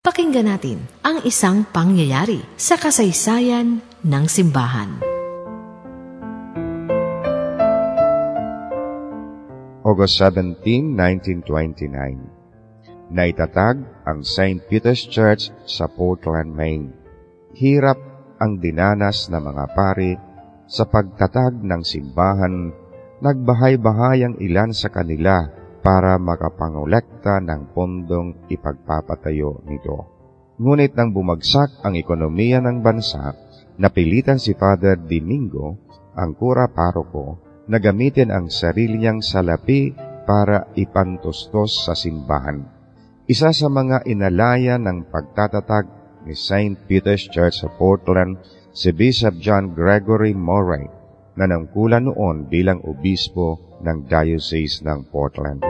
Pakinggan natin ang isang pangyayari sa kasaysayan ng simbahan. August 17, 1929 Naitatag ang St. Peter's Church sa Portland, Maine. Hirap ang dinanas ng mga pari sa pagtatag ng simbahan, nagbahay-bahay ang ilan sa kanila para makapangolekta ng pondong ipagpapatayo nito. Ngunit nang bumagsak ang ekonomiya ng bansa, napilitan si Father Domingo, ang kura paroko, na gamitin ang sarili niyang salapi para ipantustos sa simbahan. Isa sa mga inalaya ng pagtatatag ni St. Peter's Church sa Portland, si Bishop John Gregory Murray, na nangkulan noon bilang obispo ng Diocese ng Portland.